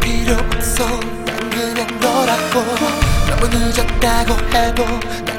필요 없어. 난 그냥 너라고. 너무 늦었다고 해도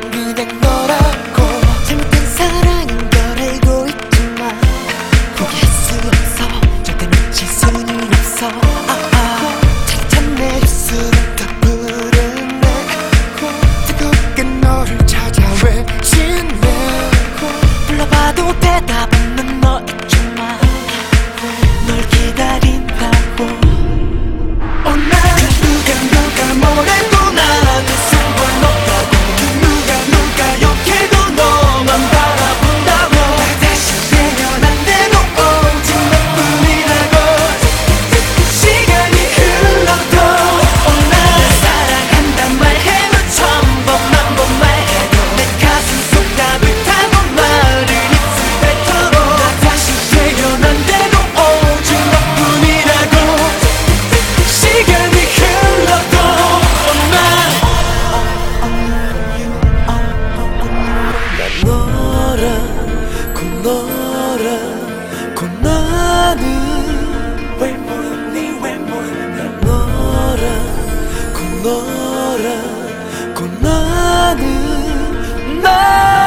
않고 나는 왜 모르니 왜 모르니. 너랑 꼭 너랑 꼭 나는 나